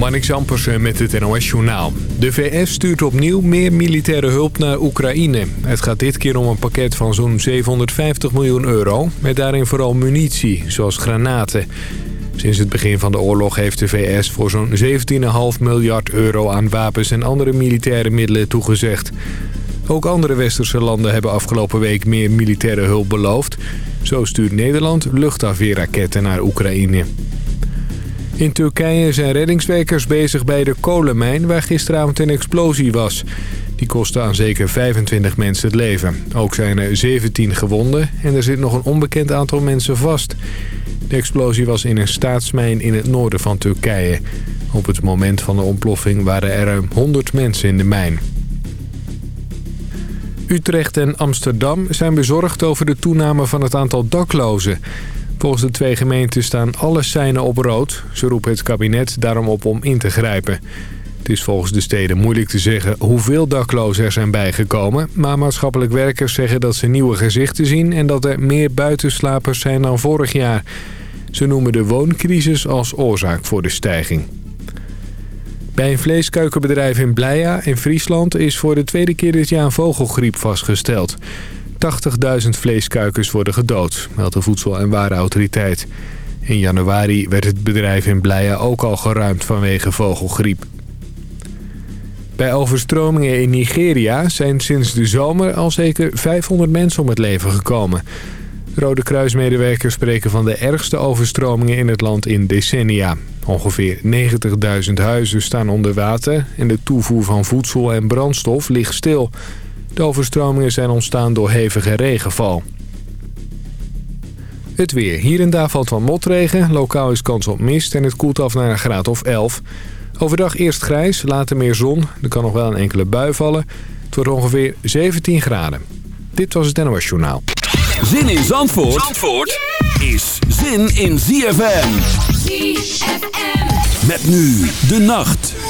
Marnix Ampersen met het NOS Journaal. De VS stuurt opnieuw meer militaire hulp naar Oekraïne. Het gaat dit keer om een pakket van zo'n 750 miljoen euro... met daarin vooral munitie, zoals granaten. Sinds het begin van de oorlog heeft de VS voor zo'n 17,5 miljard euro... aan wapens en andere militaire middelen toegezegd. Ook andere westerse landen hebben afgelopen week meer militaire hulp beloofd. Zo stuurt Nederland luchtafweerraketten naar Oekraïne. In Turkije zijn reddingswerkers bezig bij de kolenmijn waar gisteravond een explosie was. Die kostte aan zeker 25 mensen het leven. Ook zijn er 17 gewonden en er zit nog een onbekend aantal mensen vast. De explosie was in een staatsmijn in het noorden van Turkije. Op het moment van de ontploffing waren er ruim 100 mensen in de mijn. Utrecht en Amsterdam zijn bezorgd over de toename van het aantal daklozen. Volgens de twee gemeenten staan alle seinen op rood. Ze roepen het kabinet daarom op om in te grijpen. Het is volgens de steden moeilijk te zeggen hoeveel daklozen er zijn bijgekomen... maar maatschappelijk werkers zeggen dat ze nieuwe gezichten zien... en dat er meer buitenslapers zijn dan vorig jaar. Ze noemen de wooncrisis als oorzaak voor de stijging. Bij een vleeskuikenbedrijf in Bleia in Friesland is voor de tweede keer dit jaar vogelgriep vastgesteld. 80.000 vleeskuikens worden gedood, meldt de Voedsel- en Warenautoriteit. In januari werd het bedrijf in Bleia ook al geruimd vanwege vogelgriep. Bij overstromingen in Nigeria zijn sinds de zomer al zeker 500 mensen om het leven gekomen. Rode Kruismedewerkers spreken van de ergste overstromingen in het land in decennia. Ongeveer 90.000 huizen staan onder water en de toevoer van voedsel en brandstof ligt stil. De overstromingen zijn ontstaan door hevige regenval. Het weer. Hier en daar valt wat motregen. Lokaal is kans op mist en het koelt af naar een graad of 11. Overdag eerst grijs, later meer zon. Er kan nog wel een enkele bui vallen. Het wordt ongeveer 17 graden. Dit was het NOS Journaal. Zin in Zandvoort, Zandvoort is zin in ZFM. ZFM. Met nu de nacht.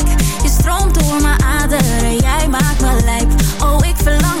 Jij maakt me lijp. Oh, ik verlang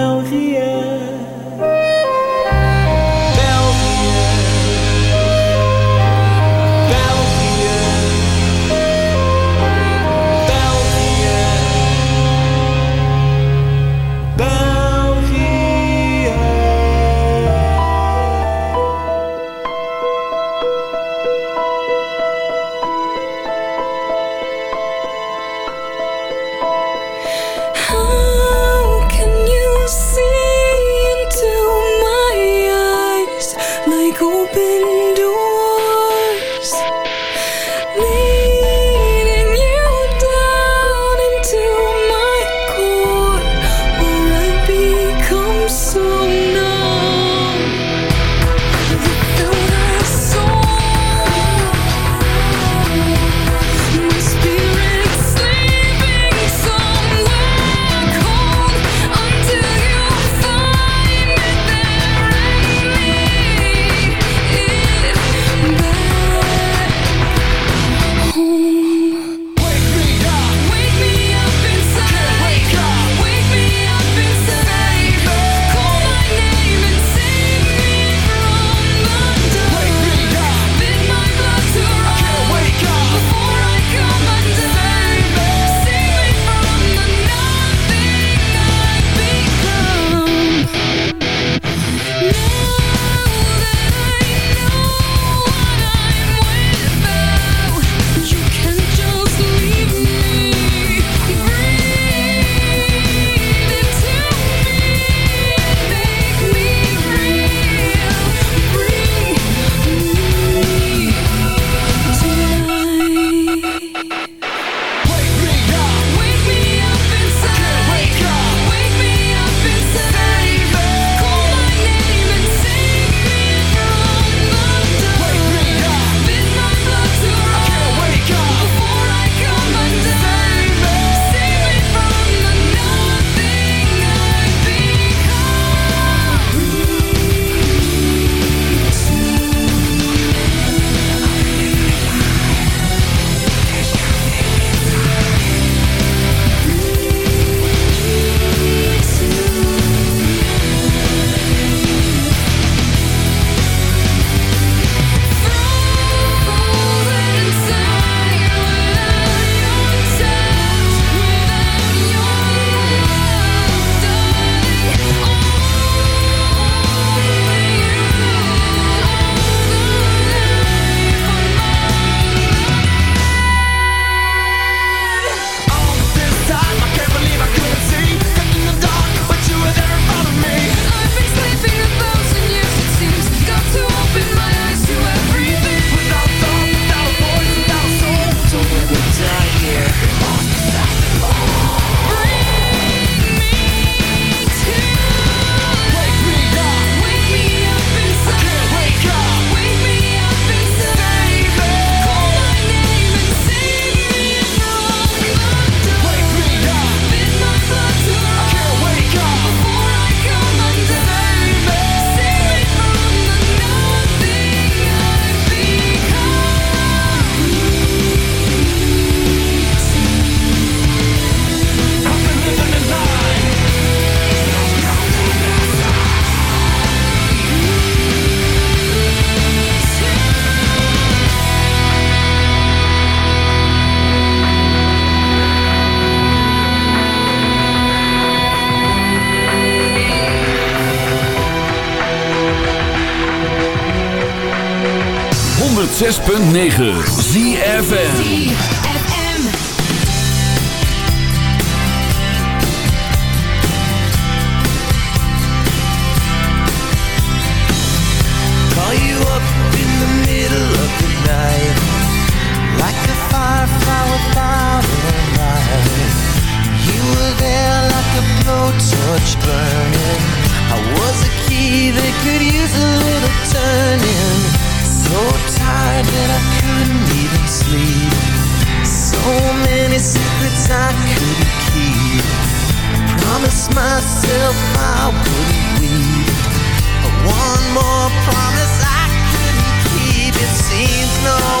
.9 myself I wouldn't leave One more promise I couldn't keep. It seems no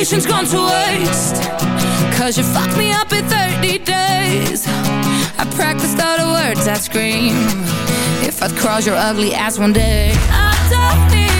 vacation's gone to waste. Cause you fucked me up in 30 days. I practiced all the words I scream. If I'd cross your ugly ass one day I don't need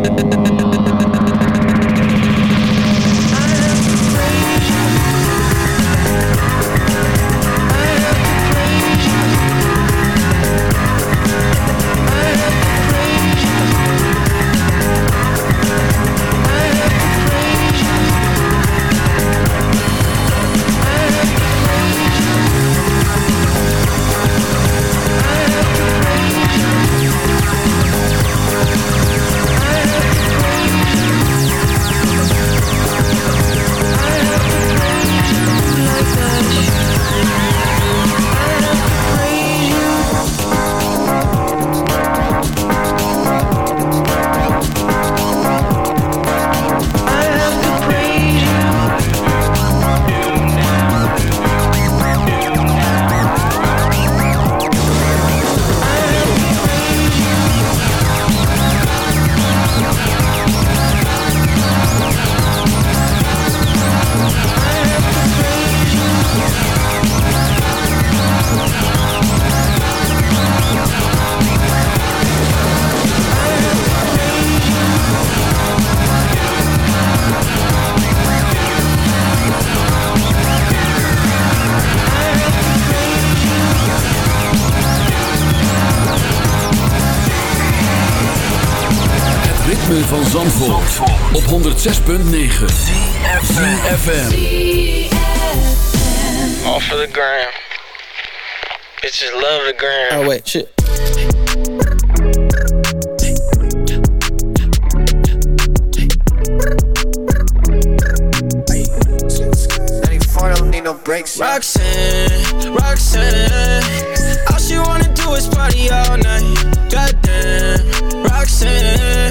op 106.9 FM. Off of the gram. Bitches love the gram. Oh wait, shit. Roxanne, Roxanne, all she wanna do is party all night. Goddamn, Roxanne